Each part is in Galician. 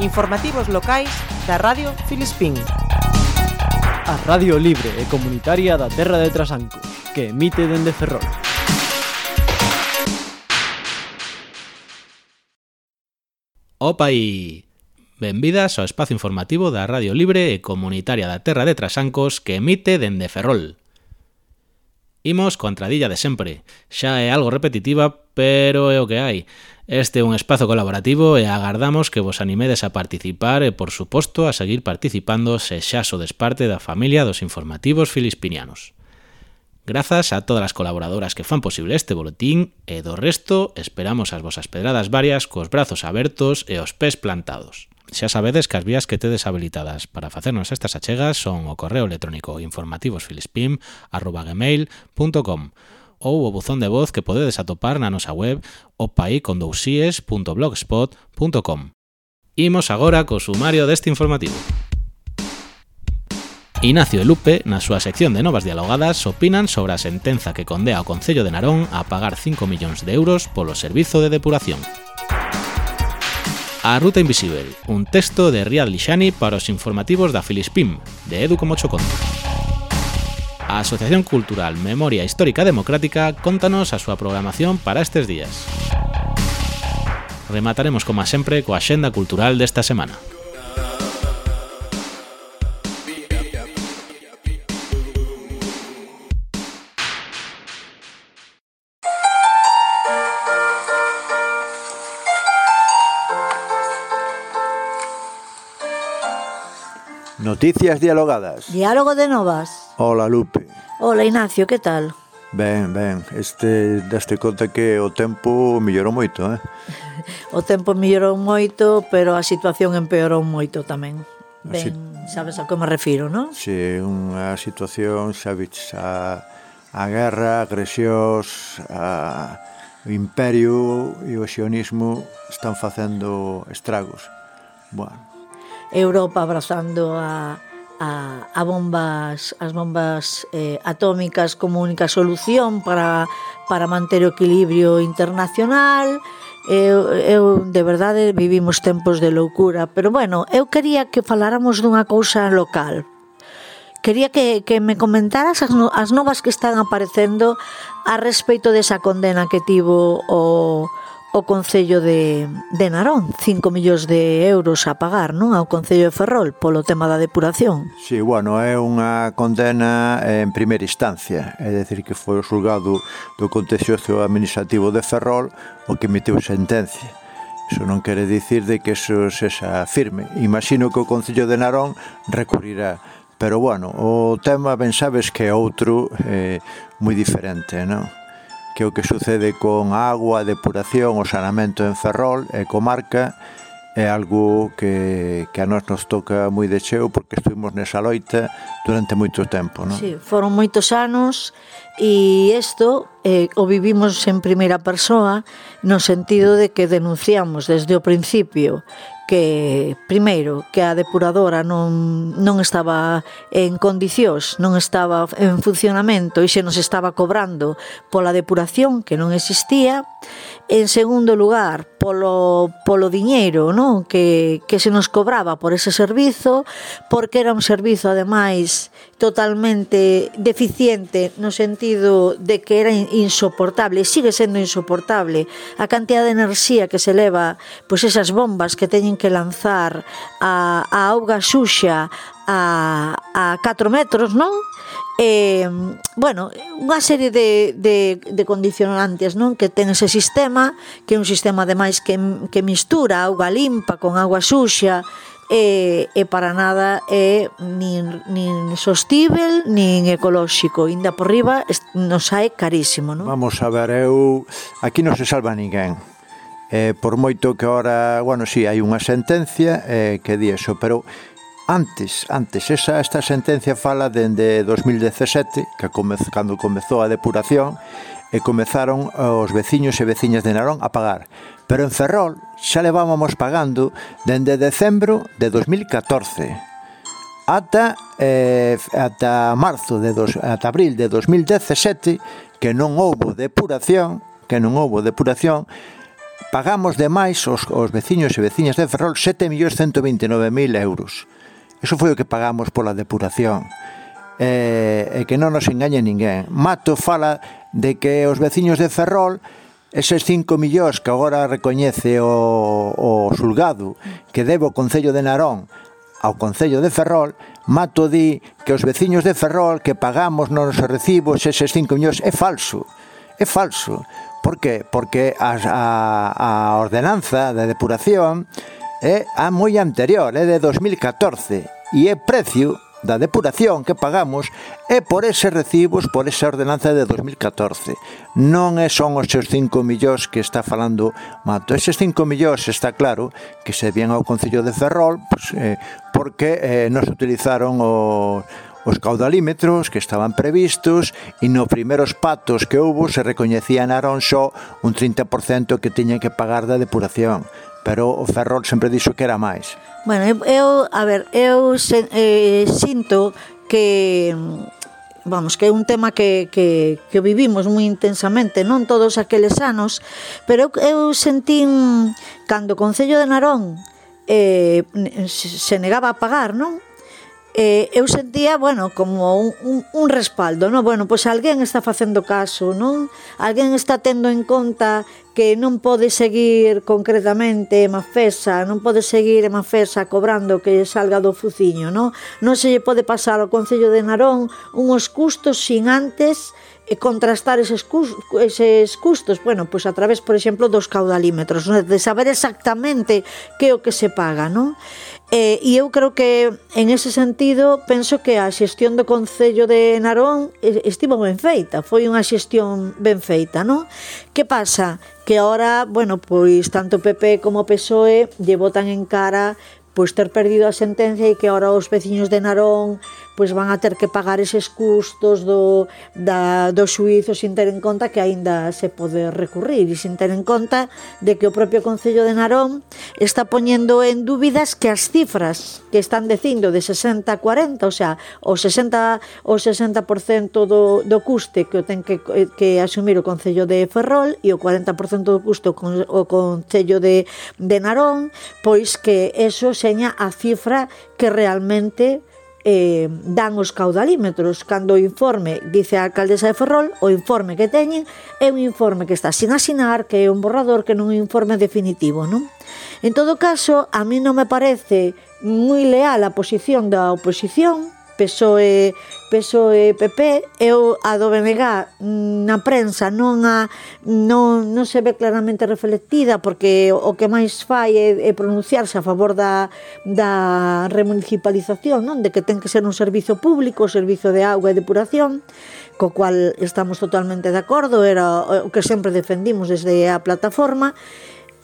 Informativos locais da Radio Filispín. A Radio Libre e Comunitaria da Terra de Trasanco, que emite dende Ferrol. Opa! Benvidas ao espazo informativo da Radio Libre e Comunitaria da Terra de Trasancos que emite dende Ferrol. Imos coa entradilla de sempre. Xa é algo repetitiva, pero é o que hai. Este é un espazo colaborativo e agardamos que vos animedes a participar e, por suposto, a seguir participando se xa sodes parte da familia dos informativos filispinianos. Grazas a todas as colaboradoras que fan posible este boletín e do resto esperamos as vosas pedradas varias cos brazos abertos e os pés plantados. Xa sabedes que as vías que tedes habilitadas para facernos estas achegas son o correo electrónico informativosfilispim@gmail.com ou o buzón de voz que podedes atopar na nosa web opaicondousies.blogspot.com. Imos agora co sumario deste informativo. Ignacio e Lupe, na súa sección de Novas Dialogadas, opinan sobre a sentenza que condea o Concello de Narón a pagar 5 millóns de euros polo servizo de depuración. A Ruta Invisible, un texto de Riad Lixani para os informativos da Filispim, de Edu como A Asociación Cultural Memoria Histórica Democrática contanos a súa programación para estes días. Remataremos, como sempre, coa xenda cultural desta semana. Noticias dialogadas. Diálogo de novas. Hola, Lupe. Hola, Ignacio, que tal? Ben, ben, este daste conta que o tempo mellorou moito, eh? o tempo mellorou moito, pero a situación empeorou moito tamén. Ben, Así... sabes a que me refiro, non? Si, sí, unha situación, sabes, a, a guerra, agresións, a, o imperio e o xionismo están facendo estragos. Bueno, Europa abrazando a, a, a bombas as bombas eh, atómicas como única solución para, para manter o equilibrio internacional. Eu, eu de verdade vivimos tempos de loucura pero bueno, eu quería que faláramos dunha cousa local. Quería que, que me comentaras as, no, as novas que están aparecendo a respeito desa condena que tivo o, o Concello de, de Narón, 5 millóns de euros a pagar non ao Concello de Ferrol polo tema da depuración. Si, sí, bueno, é unha condena en primeira instancia, é dicir que foi o xulgado do Contencioso Administrativo de Ferrol o que emitiu sentencia. Iso non quere dicir de que eso sexa firme. Imagino que o Concello de Narón recurrirá Pero, bueno, o tema, ben sabes que é outro eh, moi diferente, non? que é o que sucede con a agua, a depuración, o saneamento en Ferrol e comarca, é algo que, que a nós nos toca moi de cheo porque estuvimos nesa loita durante moito tempo. Non? Sí, foron moitos anos e isto eh, o vivimos en primeira persoa no sentido de que denunciamos desde o principio que primeiro que a depuradora non, non estaba en condicións, non estaba en funcionamento e se nos estaba cobrando pola depuración que non existía. En segundo lugar, polo, polo diñeiro non? Que, que se nos cobraba por ese servizo, porque era un servizo ademais totalmente deficiente no sentido de que era insoportable, sigue sendo insoportable a cantidad de enerxía que se leva pois esas bombas que teñen que lanzar a, a auga xuxa a, a 4 metros, non? eh, bueno, unha serie de, de, de condicionantes non que ten ese sistema que é un sistema ademais que, que mistura auga limpa con agua suxa e, e para nada é nin, nin sostível nin ecolóxico, inda por riba nos sae carísimo, non? Vamos a ver, eu aquí non se salva ninguén. Eh, por moito que ahora, bueno, si sí, hai unha sentencia eh, que di eso, pero antes, antes esa esta sentencia fala dende 2017, que comez, cando comezou a depuración, e comezaron eh, os veciños e veciñas de Narón a pagar. Pero en Ferrol xa levábamos pagando dende decembro de 2014 ata eh, ata marzo de dos, ata abril de 2017 que non houbo depuración, que non houbo depuración, pagamos de máis os, os veciños e veciñas de Ferrol 7.129.000 euros. Eso foi o que pagamos pola depuración e, e que non nos engañe ninguén. Mato fala de que os veciños de Ferrol Eses 5 millóns que agora recoñece o, o Sulgado que debe o Concello de Narón ao Concello de Ferrol, Mato di que os veciños de Ferrol que pagamos nos recibos eses 5 millóns é falso. É falso. Por que? Porque a, a, a ordenanza de depuración é a moi anterior, é de 2014 e é precio da depuración que pagamos é por ese recibos, por esa ordenanza de 2014. Non é son os seus 5 millóns que está falando Mato. Eses 5 millóns está claro que se vien ao Concello de Ferrol pues, eh, porque eh, non se utilizaron o, os caudalímetros que estaban previstos e nos primeiros patos que houve se recoñecía en Aronxo un 30% que tiñen que pagar da depuración pero o Ferrol sempre dixo que era máis. Bueno, eu, a ver, eu sen, eh, sinto que vamos, que é un tema que, que, que vivimos moi intensamente, non todos aqueles anos, pero eu, eu sentín cando o Concello de Narón eh, se negaba a pagar, non? eh, eu sentía, bueno, como un, un, un respaldo, non? Bueno, pois alguén está facendo caso, non? Alguén está tendo en conta que non pode seguir concretamente Mafesa, non pode seguir Mafesa cobrando que salga do fuciño, non? Non se lle pode pasar ao Concello de Narón unhos custos sin antes e contrastar eses, cus, eses custos, bueno, pois a través, por exemplo, dos caudalímetros, non? de saber exactamente que é o que se paga, non? E, e eu creo que en ese sentido penso que a xestión do Concello de Narón estivo ben feita, foi unha xestión ben feita, non? Que pasa? Que ahora, bueno, pois tanto PP como PSOE lle botan en cara pois ter perdido a sentencia e que ahora os veciños de Narón pois van a ter que pagar eses custos do, da, do xuizo sin ter en conta que aínda se pode recurrir. E sin ter en conta de que o propio Concello de Narón está poñendo en dúbidas que as cifras que están dicindo de 60 a 40, o sea, o 60 o 60% do, do custe que o ten que, que asumir o Concello de Ferrol e o 40% do custo con, o Concello de, de Narón, pois que eso seña a cifra que realmente eh, dan os caudalímetros cando o informe, dice a alcaldesa de Ferrol o informe que teñen é un informe que está sin asinar que é un borrador que non é un informe definitivo non? en todo caso, a mí non me parece moi leal a posición da oposición PSOE, PSOE PP eu a do BNG na prensa non a non, non se ve claramente reflectida porque o que máis fai é, é pronunciarse a favor da, da remunicipalización, non? de que ten que ser un servizo público, o servizo de agua e depuración, co cual estamos totalmente de acordo, era o que sempre defendimos desde a plataforma,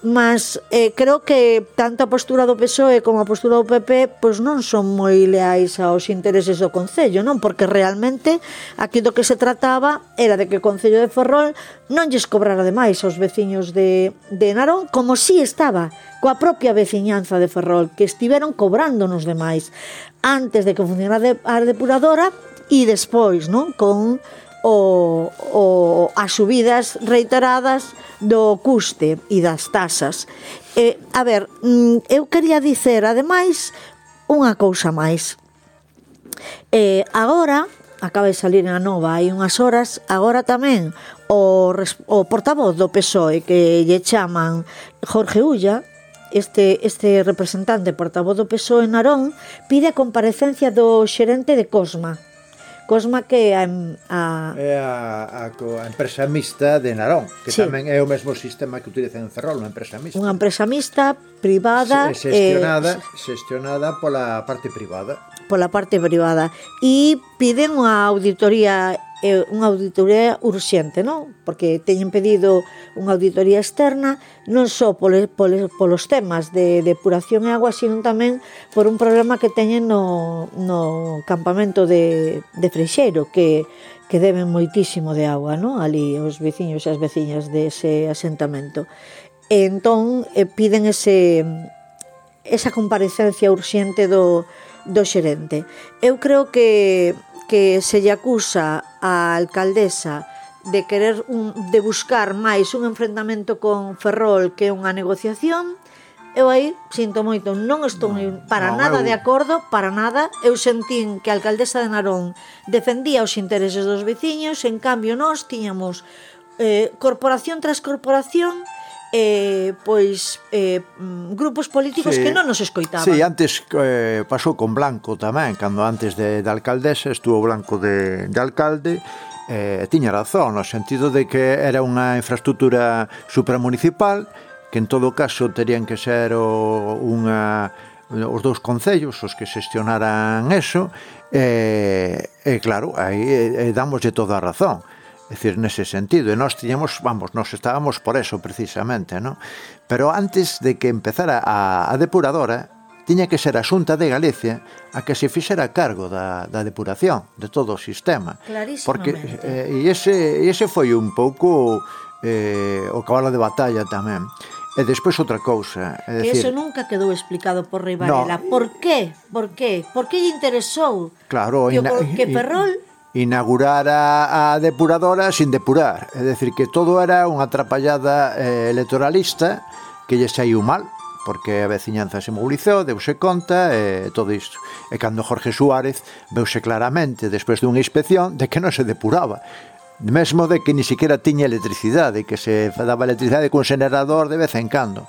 mas eh, creo que tanto a postura do PSOE como a postura do PP pois non son moi leais aos intereses do Concello, non? Porque realmente aquí do que se trataba era de que o Concello de Ferrol non lles cobrara demais aos veciños de, de Narón como si estaba coa propia veciñanza de Ferrol que estiveron cobrándonos demais antes de que funcionara a depuradora e despois, non? Con o, o as subidas reiteradas do custe e das tasas. E, a ver, mm, eu quería dicer, ademais, unha cousa máis. E, agora, acaba de salir na nova hai unhas horas, agora tamén o, o portavoz do PSOE que lle chaman Jorge Ulla, este, este representante portavoz do PSOE en Narón, pide a comparecencia do xerente de Cosma, Cosma que a, a... É a, a, a empresa mixta de Narón que sí. tamén é o mesmo sistema que utiliza en Ferrol unha empresa mixta. Unha empresa mixta privada Se, xestionada, eh, xestionada pola parte privada. pola parte privada. E piden unha auditoría é unha auditoría urxente, non? Porque teñen pedido unha auditoría externa non só pole, pole, polos temas de depuración e agua, sino tamén por un problema que teñen no, no campamento de, de Freixeiro, que, que deben moitísimo de agua, non? Ali os veciños e as veciñas dese asentamento. E entón eh, piden ese, esa comparecencia urxente do, do xerente. Eu creo que que se lle acusa a alcaldesa de querer un, de buscar máis un enfrentamento con Ferrol que unha negociación eu aí sinto moito non estou no, para no, nada eu... de acordo para nada, eu sentín que a alcaldesa de Narón defendía os intereses dos veciños en cambio nós tiñamos eh, corporación tras corporación eh, pois eh, mm, grupos políticos sí. que non nos escoitaban. Sí, antes eh, pasou con Blanco tamén, cando antes de, de alcaldesa estuvo Blanco de, de alcalde eh, tiña razón, no sentido de que era unha infraestructura supramunicipal que en todo caso terían que ser o, unha os dous concellos os que xestionaran eso eh, e, eh, eh, claro, aí eh, eh, damoslle toda a razón É dicir, nese sentido, e nós tiñamos, vamos, nós estábamos por eso precisamente, non? Pero antes de que empezara a, a depuradora, tiña que ser a Xunta de Galicia a que se fixera cargo da, da depuración de todo o sistema. Porque, eh, e ese, ese foi un pouco eh, o cabalo de batalla tamén. E despois outra cousa, é que decir, eso nunca quedou explicado por Rivarela. No, por qué? Por qué? Por que lle interesou? Claro, que, que Ferrol inaugurara a depuradora sin depurar. É dicir, que todo era unha atrapallada eh, electoralista que lle saiu mal porque a veciñanza se mobilizou, deuse conta e eh, todo isto. E cando Jorge Suárez veuse claramente, despois dunha inspección, de que non se depuraba. Mesmo de que ni siquiera tiña electricidade, que se daba electricidade cun generador de vez en cando.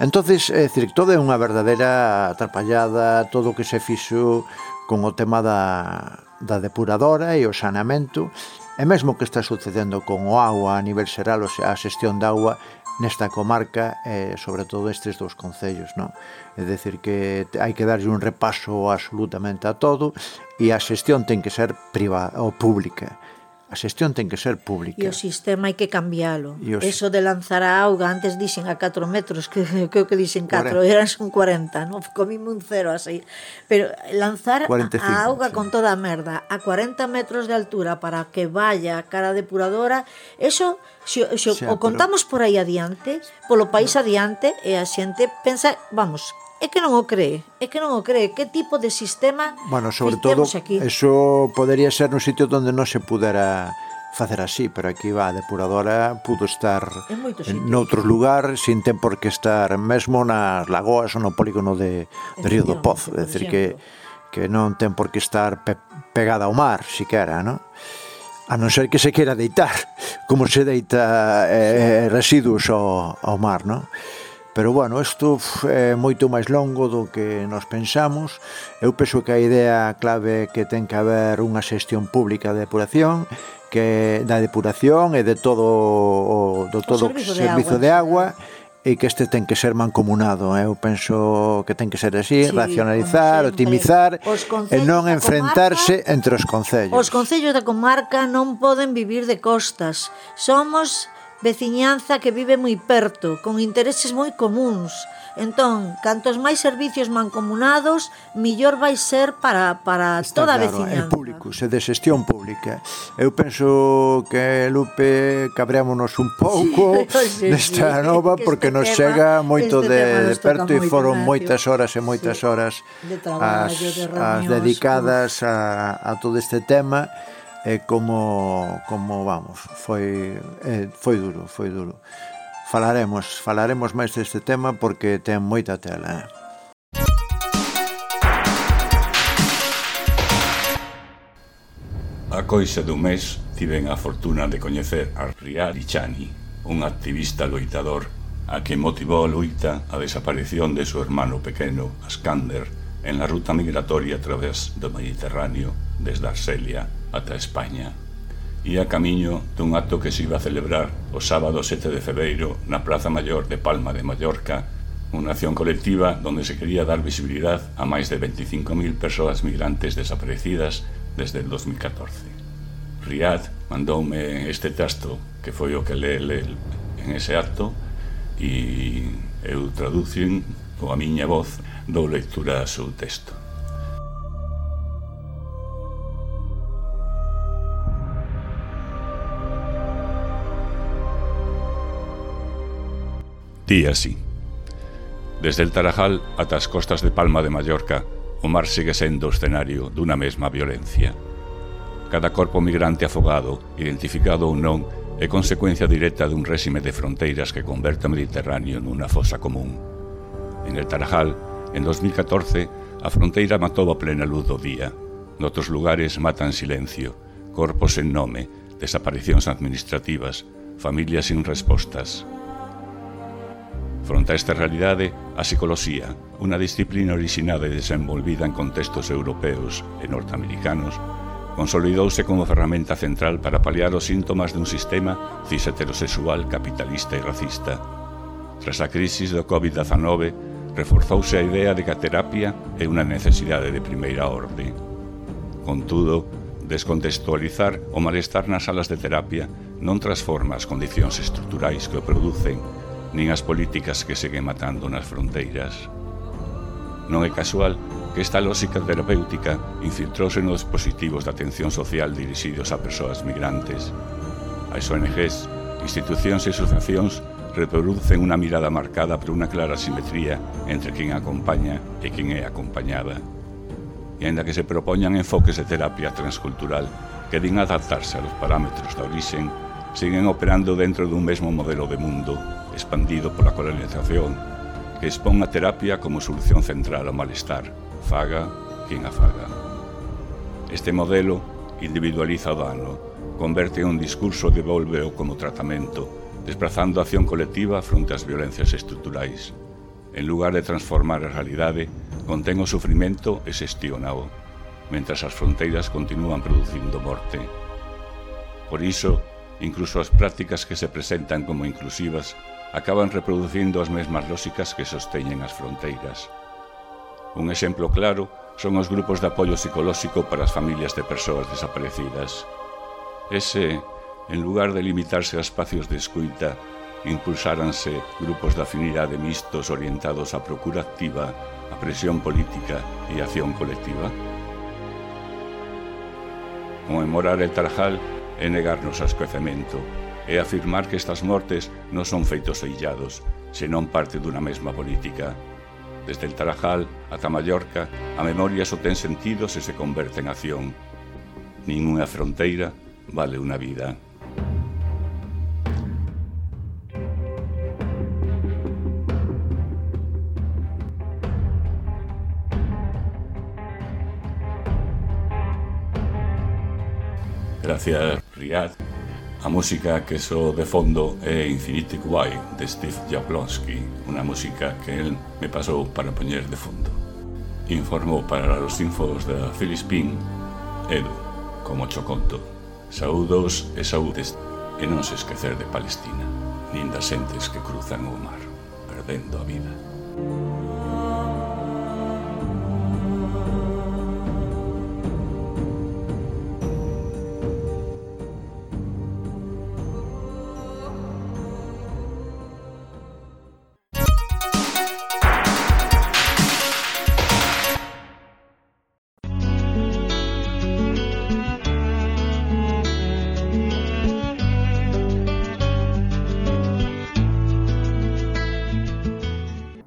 entonces é dicir, todo é unha verdadeira atrapallada, todo o que se fixo con o tema da, da depuradora e o sanamento, e mesmo que está sucedendo con o agua a nivel xeral, o sea, a xestión da agua nesta comarca e sobre todo estes dous concellos, non? É decir que hai que darlle un repaso absolutamente a todo e a xestión ten que ser privada ou pública A xestión ten que ser pública. E o sistema hai que cambiálo. Os... Eso de lanzar a auga, antes dixen a 4 metros, que creo que dixen 4, 40. eran son 40, non? Comime un cero así. Pero lanzar 45, a auga sí. con toda a merda a 40 metros de altura para que vaya cara depuradora, eso xo, xo, xa, o contamos pero... por aí adiante, polo país adiante, e a xente pensa, vamos, é que non o cree, é que non o cree, que tipo de sistema Bueno, sobre todo, aquí? eso podería ser un sitio onde non se pudera facer así, pero aquí va a depuradora pudo estar en noutros lugares sin ten por que estar mesmo nas lagoas ou no polígono de, de Río do Pozo, é dicir que que non ten por que estar pe, pegada ao mar, siquera, non? A non ser que se quera deitar, como se deita eh, residuos ao, ao mar, non? Pero bueno, isto é moito máis longo do que nos pensamos. Eu penso que a idea clave é que ten que haber unha xestión pública de depuración que da depuración e de todo o, do todo o servizo, servizo de agua, de agua e que este ten que ser mancomunado. Eh, eu penso que ten que ser así, sí, racionalizar, optimizar e non enfrentarse comarca, entre os concellos. Os concellos da comarca non poden vivir de costas. Somos veciñanza que vive moi perto, con intereses moi comuns. Entón, cantos máis servicios mancomunados, millor vai ser para, para Está toda claro, a veciñanza. É público, se de xestión pública. Eu penso que, Lupe, cabreámonos un pouco sí, nesta sí, nova, porque nos tema, chega moito de, de perto e foron moitas horas e moitas sí, horas de traballo, as, de reunións, as dedicadas a, a todo este tema e como como vamos, foi eh, foi duro, foi duro. Falaremos, falaremos máis deste tema porque ten moita tela. Eh? A coixa dun mes tiven a fortuna de coñecer a Ria Lichani, un activista loitador a que motivou a loita a desaparición de seu hermano pequeno, Askander, en la ruta migratoria a través do Mediterráneo desde Arcelia ata España. Ía camiño dun acto que se iba a celebrar o sábado 7 de febreiro na Plaza Mayor de Palma de Mallorca, unha acción colectiva donde se quería dar visibilidad a máis de 25.000 persoas migrantes desaparecidas desde el 2014. Riad mandoume este texto que foi o que le, le en ese acto e eu traducín Con a miña voz dou lectura ao seu texto. Ti así. Desde el Tarajal ata as costas de Palma de Mallorca, o mar segue sendo o escenario dunha mesma violencia. Cada corpo migrante afogado, identificado ou non, é consecuencia directa dun réxime de fronteiras que converte o Mediterráneo nunha fosa común en el Tarajal, en 2014, a fronteira matou a plena luz do día. Noutros lugares matan silencio, corpos en nome, desaparicións administrativas, familias sin respostas. Fronte a esta realidade, a psicoloxía, unha disciplina orixinada e desenvolvida en contextos europeos e norteamericanos, consolidouse como ferramenta central para paliar os síntomas dun sistema cis heterosexual capitalista e racista. Tras a crisis do COVID-19, reforzouse a idea de que a terapia é unha necesidade de primeira orde. Contudo, descontextualizar o malestar nas salas de terapia non transforma as condicións estruturais que o producen nin as políticas que seguen matando nas fronteiras. Non é casual que esta lógica terapéutica infiltrouse nos dispositivos de atención social dirixidos a persoas migrantes. As ONGs, institucións e asociacións reproducen unha mirada marcada por unha clara simetría entre quen acompaña e quen é acompañada. E aínda que se propoñan enfoques de terapia transcultural que din adaptarse aos parámetros da orixen, siguen operando dentro dun mesmo modelo de mundo expandido pola colonización que expón a terapia como solución central ao malestar, faga quen a faga. Este modelo individualiza o dano, converte un discurso e o como tratamento, desplazando a acción colectiva fronte ás violencias estruturais. En lugar de transformar a realidade, contén o sufrimento e xestionao, mentras as fronteiras continúan producindo morte. Por iso, incluso as prácticas que se presentan como inclusivas acaban reproducindo as mesmas lóxicas que sosteñen as fronteiras. Un exemplo claro son os grupos de apoio psicolóxico para as familias de persoas desaparecidas. Ese en lugar de limitarse a espacios de escoita, impulsáranse grupos de afinidade mixtos orientados á procura activa, a presión política e acción colectiva? Conmemorar el Tarjal é negarnos ao esquecemento, é afirmar que estas mortes non son feitos eillados, senón parte dunha mesma política. Desde el Tarajal ata Mallorca, a memoria só ten sentido se se converte en acción. Ninguna fronteira vale unha vida. Gracias, Riad. A música que so de fondo é Infinity Kuwait de Steve Jablonski, unha música que el me pasou para poñer de fondo. Informou para os infos da Filispín, Edu, como choconto. Saúdos e saúdes e non se esquecer de Palestina, nin das entes que cruzan o mar, perdendo a vida.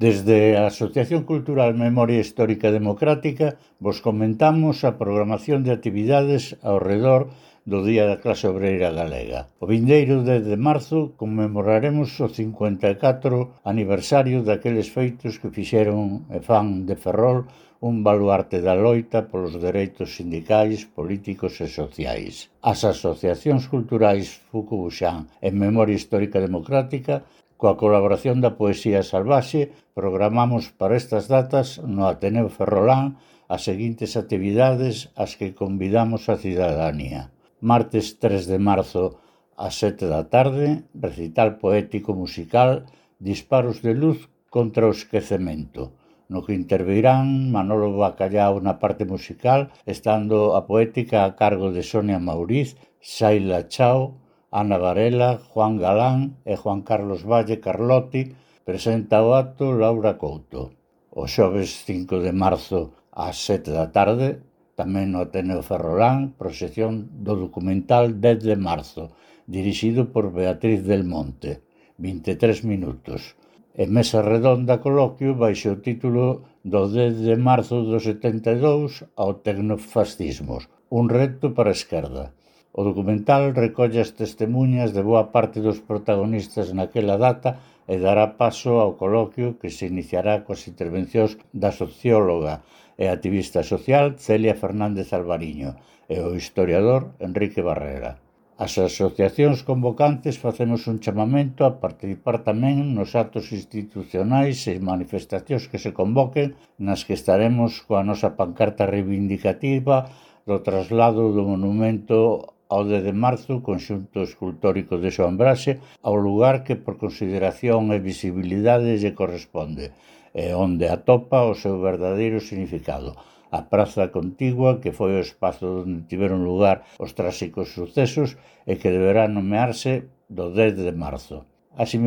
Desde a Asociación Cultural Memoria Histórica Democrática vos comentamos a programación de actividades ao redor do Día da Clase Obreira Galega. O vindeiro 10 de marzo conmemoraremos o 54 aniversario daqueles feitos que fixeron e fan de Ferrol un baluarte da loita polos dereitos sindicais, políticos e sociais. As asociacións culturais Fucubuxán e Memoria Histórica Democrática Coa colaboración da Poesía Salvaxe programamos para estas datas no Ateneo Ferrolán as seguintes actividades ás que convidamos a cidadanía. Martes 3 de marzo ás 7 da tarde, recital poético musical Disparos de luz contra o esquecemento no que intervirán Manolo Bacallao na parte musical, estando a poética a cargo de Sonia Mauriz, Saila Chao, Ana Varela, Juan Galán e Juan Carlos Valle Carlotti presenta o acto Laura Couto. O xoves 5 de marzo ás 7 da tarde, tamén no Ateneo Ferrolán, proxección do documental 10 de marzo, dirixido por Beatriz del Monte, 23 minutos. E mesa redonda coloquio baixo o título do 10 de marzo do 72 ao tecnofascismos, un reto para a esquerda O documental recolle as testemuñas de boa parte dos protagonistas naquela data e dará paso ao coloquio que se iniciará coas intervencións da socióloga e activista social Celia Fernández Alvariño e o historiador Enrique Barrera. As asociacións convocantes facemos un chamamento a participar tamén nos actos institucionais e manifestacións que se convoquen nas que estaremos coa nosa pancarta reivindicativa do traslado do monumento ao de de marzo, conxunto escultórico de Soambrase, ao lugar que por consideración e visibilidade lle corresponde, e onde atopa o seu verdadeiro significado, a praza contigua que foi o espazo onde tiveron lugar os tráxicos sucesos e que deberá nomearse do 10 de marzo. Así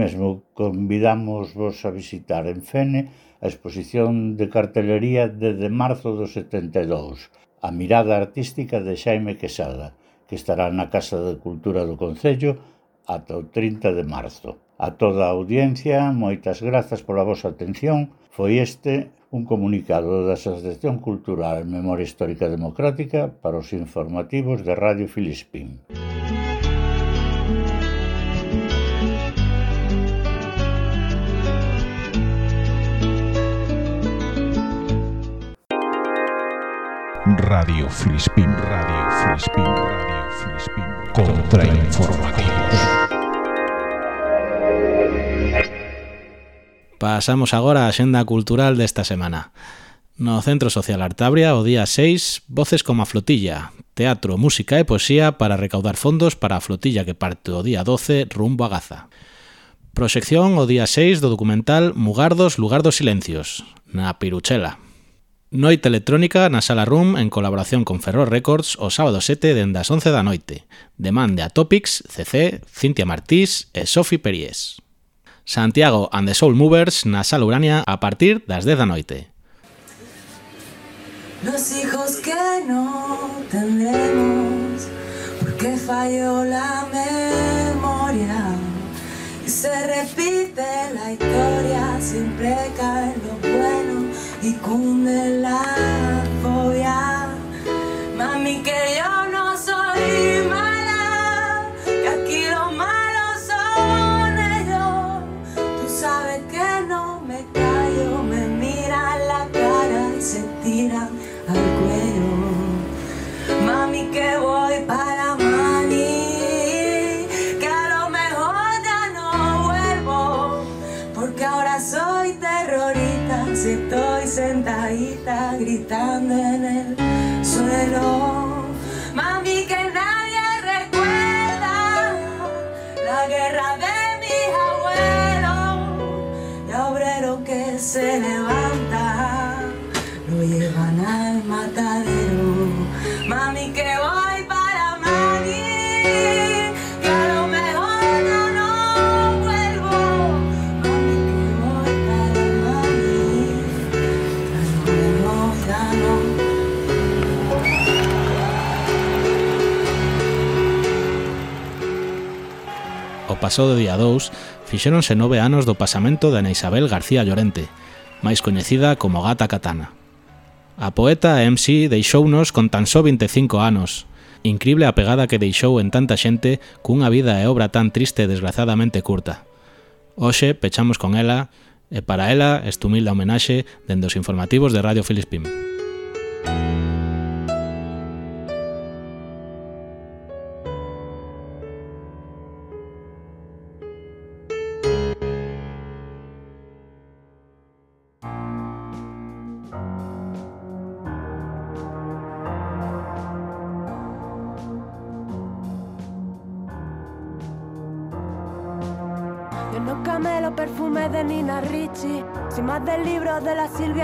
convidamos vos a visitar en Fene a exposición de cartelería desde marzo do 72, a mirada artística de Xaime Quesada, que estará na Casa de Cultura do Concello ata o 30 de marzo. A toda a audiencia, moitas grazas pola vosa atención. Foi este un comunicado da Asociación Cultural Memoria Histórica Democrática para os informativos de Radio Filispín. Radio Filispín, Radio Filispín, Radio Contrainformativos. Pasamos agora á xenda cultural desta semana. No Centro Social Artabria, o día 6, Voces como a Flotilla, teatro, música e poesía para recaudar fondos para a flotilla que parte o día 12 rumbo a Gaza. Proxección o día 6 do documental Mugardos, Lugar dos Silencios, na Piruchela, Noite electrónica na Sala Room en colaboración con Ferror Records o sábado 7 dende as 11 da noite. Demande a Topics, CC, Cintia Martís e Sophie Peries. Santiago and the Soul Movers na Sala Urania a partir das 10 da noite. Los hijos que no tendremos porque falló la memoria y se repite la historia siempre cae lo y cunde la fobia. Mami, que yo no soy mala, que aquí los malos son ellos. Tú sabes que no me callo, me mira la cara y se tira al cuello. Mami, que voy para. Gritando en el suelo. Mami, que nadie recuerda la guerra de mis abuelos, y obrero que se levanta pasado día 2 fixéronse nove anos do pasamento de Ana Isabel García Llorente, máis coñecida como Gata Katana. A poeta e MC deixounos con tan só 25 anos, incrible a pegada que deixou en tanta xente cunha vida e obra tan triste e desgrazadamente curta. Hoxe pechamos con ela e para ela esta humilde homenaxe dende os informativos de Radio Filispim.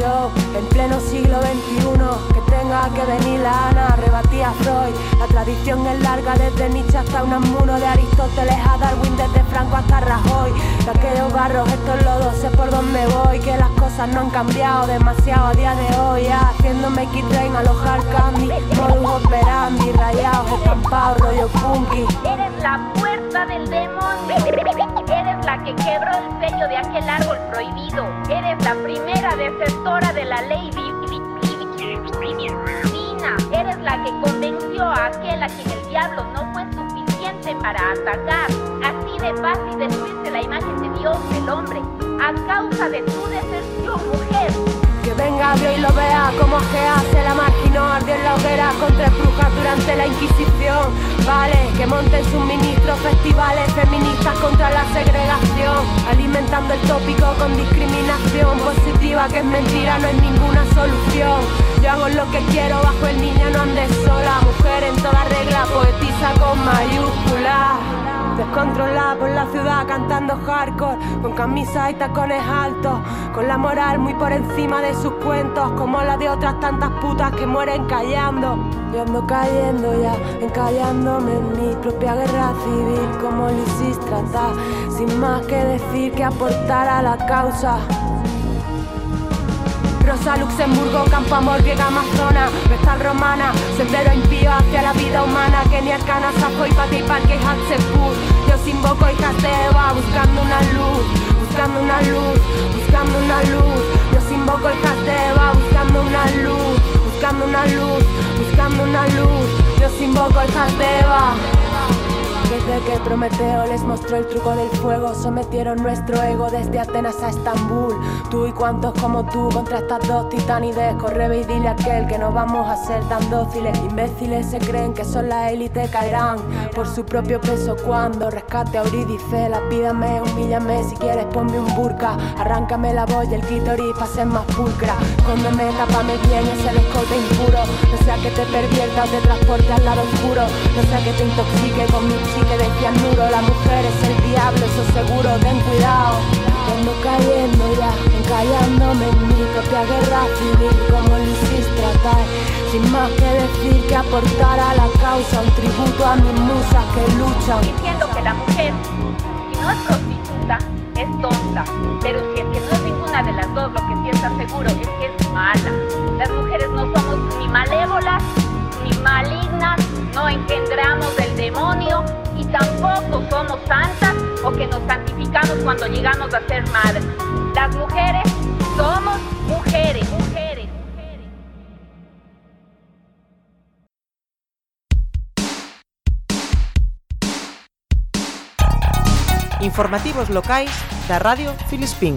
En pleno siglo XXI, que tenga que venir la Ana, rebatía Freud. La tradición es larga desde Nietzsche hasta Unamuno, de Aristóteles a Darwin, desde Franco hasta Rajoy. De aquellos barros, estos lodos, sé por dónde voy, que las cosas no han cambiado demasiado a día de hoy. ya, haciéndome X-Train, alojar candy, modus operandi, rayados, estampados, rollo funky. Eres la puerta del demonio. Eres la que quebró el sello de aquel árbol prohibido. Eres la primera desertora de la ley divi- divi- divina. Eres la que convenció a aquel a quien el diablo no fue suficiente para atacar. Así de fácil destruirse la imagen de Dios, el hombre, a causa de tu deserción, mujer. Que venga Dios y lo vea como Agea se la marginó, ardió en la hoguera con tres brujas durante la Inquisición. Que monten sus ministros festivales feministas contra la segregación, alimentando el tópico con discriminación positiva, que es mentira, no es ninguna solución. Yo hago lo que quiero bajo el niño, no andes sola, mujer en toda regla, poetiza con mayúsculas. Descontrolada por la ciudad cantando hardcore Con camisas y tacones altos Con la moral muy por encima de sus cuentos Como la de otras tantas putas que mueren callando. Yo ando cayendo ya, encallándome en mi propia guerra civil Como Lysistrata Sin más que decir que aportar a la causa Rosa, Luxemburgo, Campo Amor, Griega, Amazona, Vestal Romana, Sendero impío hacia la vida humana, Kenia, Cana, Safoy, Pati, Parque, Hatzeput. Yo os invoco hijas de buscando una luz, buscando una luz, buscando una luz. Yo os invoco hijas de buscando una luz, buscando una luz, buscando una luz. Yo os invoco hijas de. Desde que Prometeo les mostró el truco del fuego, sometieron nuestro ego desde Atenas a Estambul. Tú y cuantos como tú contra estas dos titanides, corre y dile a aquel que no vamos a ser tan dóciles. Imbéciles se creen que son la élite, caerán por su propio peso cuando rescate a Eurídice. Lapídame, humíllame, si quieres ponme un burka, arráncame la voz y el clítoris para ser más pulcra. Cóndeme, tápame bien ese escote impuro, no sea que te pervierta o te transporte al lado oscuro, no sea que te intoxique con mi psique de cianuro. La mujer es el diablo, eso seguro, ten cuidado. Ando cayendo ya, encallándome en mi propia guerra civil como Lysistrata Sin más que decir que aportar a la causa un tributo a mis musas que luchan Diciendo que la mujer, si no es prostituta, es tonta. Pero si es que no es ninguna de las dos, lo que sí está seguro es que es mala. Las mujeres no somos ni malévolas, ni malignas, no engendramos del demonio y tampoco somos santas o que nos santificamos cuando llegamos a ser madres. Las mujeres somos mujeres, mujeres. Informativos locais da Radio Filispín.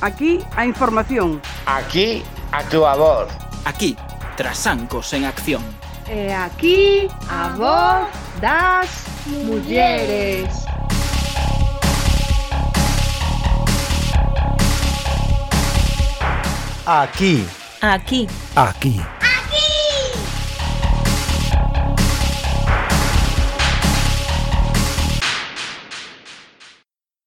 Aquí a información. Aquí a túa voz. Aquí, Trasancos en acción. E aquí a voz das mulleres. Aquí. Aquí. Aquí.